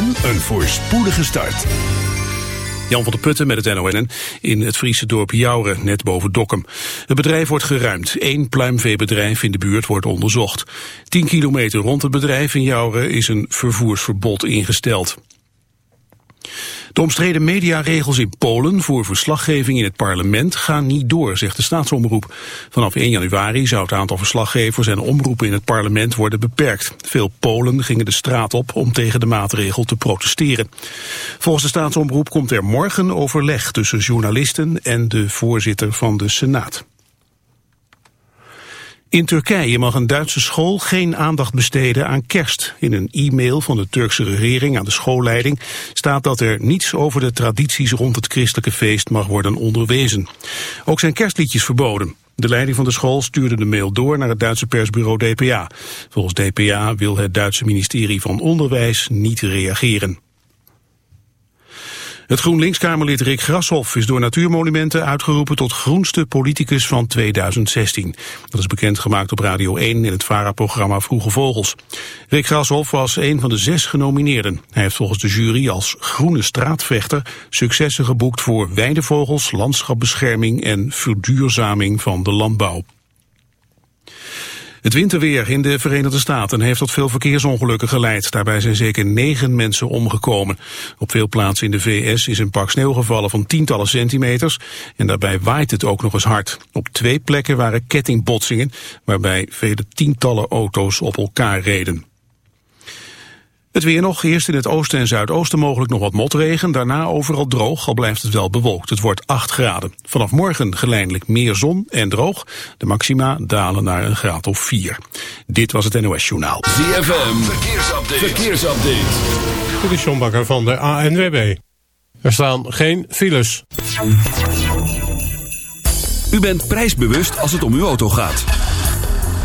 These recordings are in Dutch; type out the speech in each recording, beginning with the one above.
en een voorspoedige start. Jan van der Putten met het NON in het Friese dorp Jouren, net boven Dokkum. Het bedrijf wordt geruimd. Eén pluimveebedrijf in de buurt wordt onderzocht. 10 kilometer rond het bedrijf in Jouren is een vervoersverbod ingesteld. De omstreden mediaregels in Polen voor verslaggeving in het parlement gaan niet door, zegt de staatsomroep. Vanaf 1 januari zou het aantal verslaggevers en omroepen in het parlement worden beperkt. Veel Polen gingen de straat op om tegen de maatregel te protesteren. Volgens de staatsomroep komt er morgen overleg tussen journalisten en de voorzitter van de Senaat. In Turkije mag een Duitse school geen aandacht besteden aan kerst. In een e-mail van de Turkse regering aan de schoolleiding staat dat er niets over de tradities rond het christelijke feest mag worden onderwezen. Ook zijn kerstliedjes verboden. De leiding van de school stuurde de mail door naar het Duitse persbureau DPA. Volgens DPA wil het Duitse ministerie van Onderwijs niet reageren. Het GroenLinks-Kamerlid Rick Grashoff is door Natuurmonumenten uitgeroepen tot groenste politicus van 2016. Dat is bekendgemaakt op Radio 1 in het VARA-programma Vroege Vogels. Rick Grashoff was een van de zes genomineerden. Hij heeft volgens de jury als groene straatvechter successen geboekt voor weidevogels, landschapbescherming en verduurzaming van de landbouw. Het winterweer in de Verenigde Staten heeft tot veel verkeersongelukken geleid. Daarbij zijn zeker negen mensen omgekomen. Op veel plaatsen in de VS is een pak sneeuw gevallen van tientallen centimeters. En daarbij waait het ook nog eens hard. Op twee plekken waren kettingbotsingen, waarbij vele tientallen auto's op elkaar reden. Het weer nog, eerst in het oosten en zuidoosten mogelijk nog wat motregen. Daarna overal droog, al blijft het wel bewolkt. Het wordt 8 graden. Vanaf morgen geleidelijk meer zon en droog. De maxima dalen naar een graad of 4. Dit was het NOS Journaal. ZFM, verkeersupdate. verkeersupdate. Dit is John Bakker van de ANWB. Er staan geen files. U bent prijsbewust als het om uw auto gaat.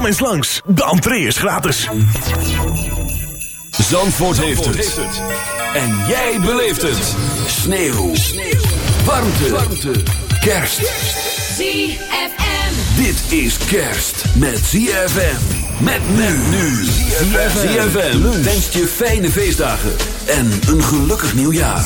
Kom eens langs, de entree is gratis. Zandvoort, heeft, het. En jij beleeft het. Sneeuw. Warmte. Warmte. Kerst. ZFM. Dit is kerst met ZFM. Met men nu. ZFM wenst je fijne feestdagen en een gelukkig nieuwjaar.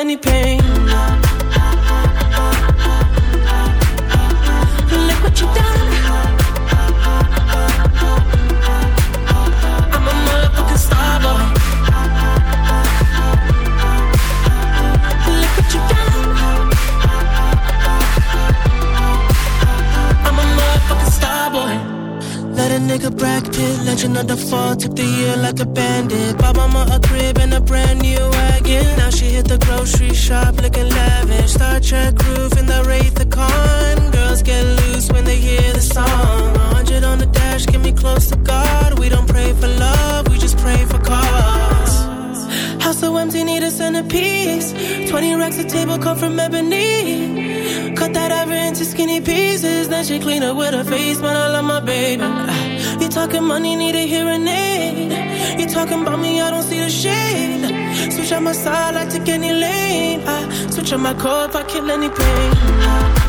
Any pain. Look what you done. I'm a motherfucking star boy. Look what you done. I'm a motherfucking star boy. Let a nigga Brad Pitt, legend of the fall, took the year like a bandit. Crib and a shop looking lavish. Star Trek roof in the Wraith the Con. Girls get loose when they hear the song. 100 on the dash, get me close to God. We don't pray for love, we just pray for cause. House so empty, need a centerpiece. 20 racks of table come from ebony. Cut that ever into skinny pieces. Then she clean up with her face, man. I love my baby. You talking money, need a hearing aid. You talking about me, I don't see the shade. Switch on my side, I take any lane. I switch on my core if I kill any pain. Look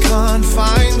confined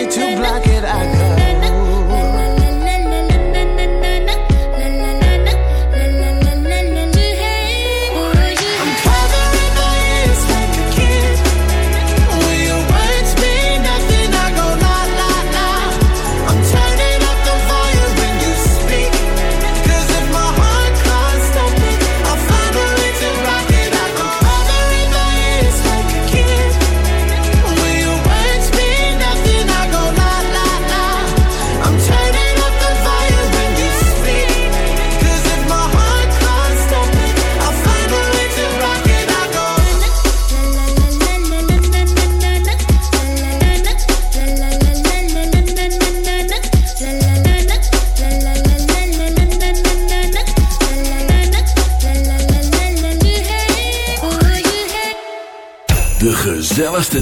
me too black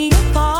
we are far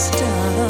stars.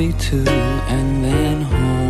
coffee too, and then home.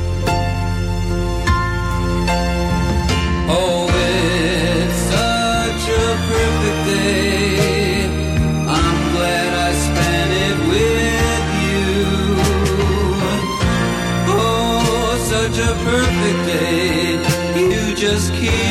just keep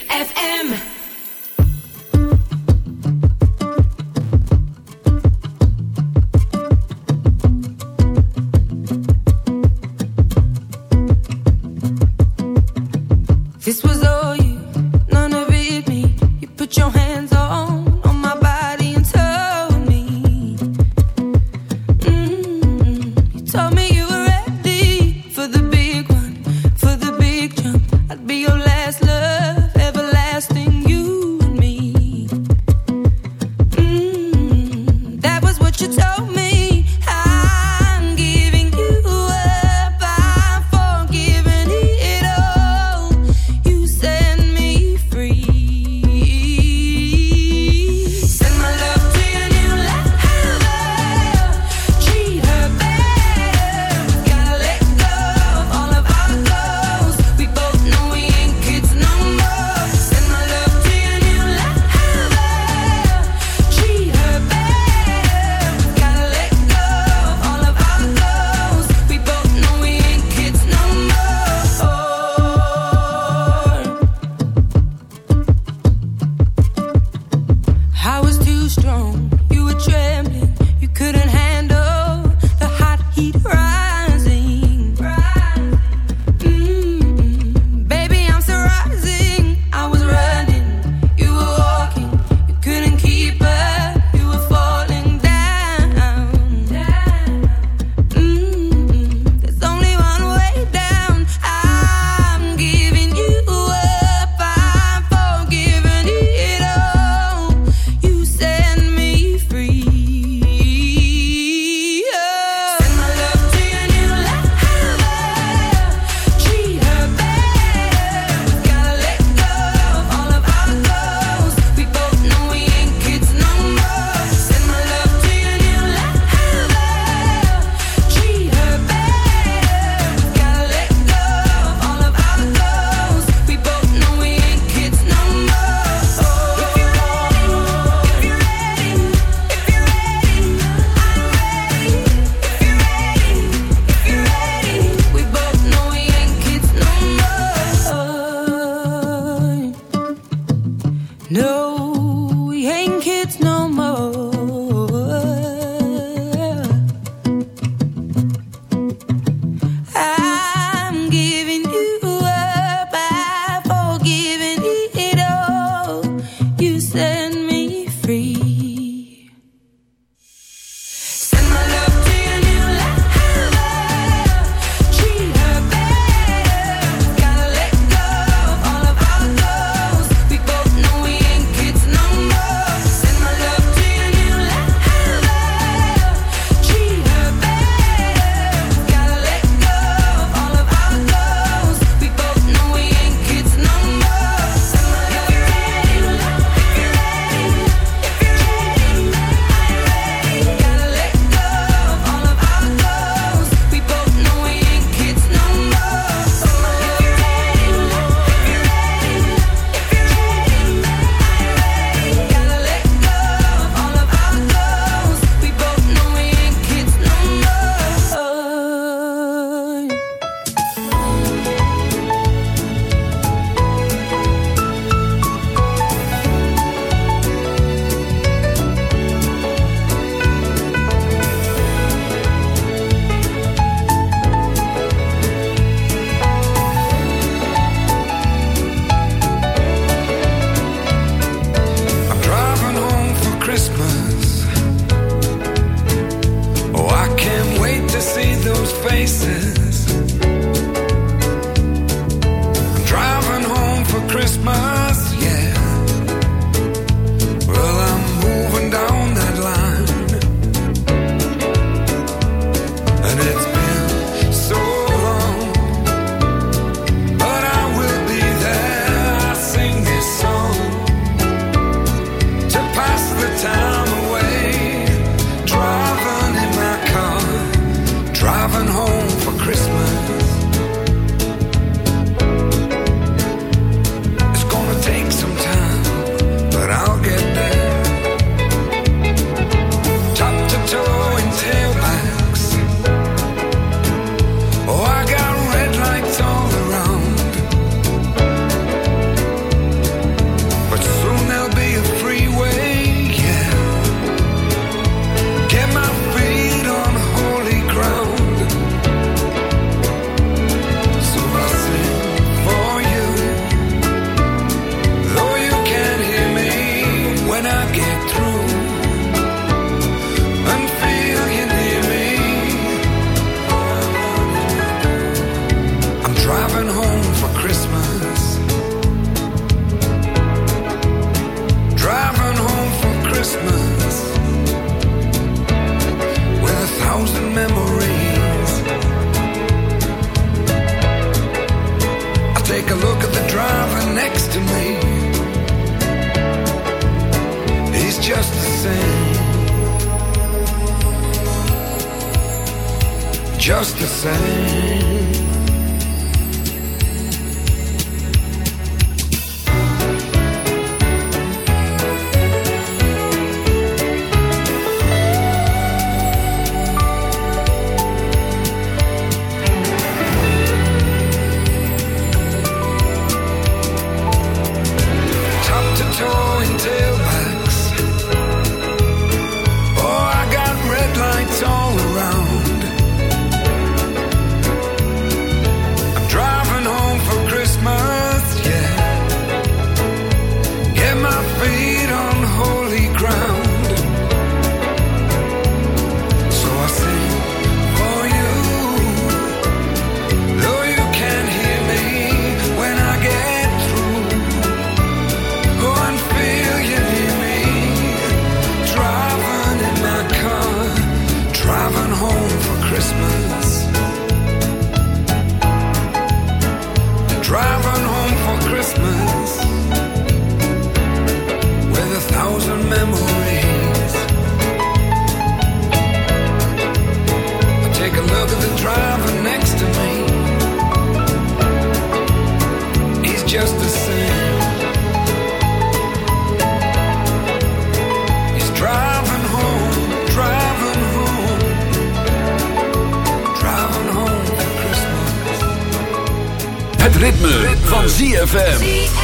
ZFM.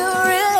you really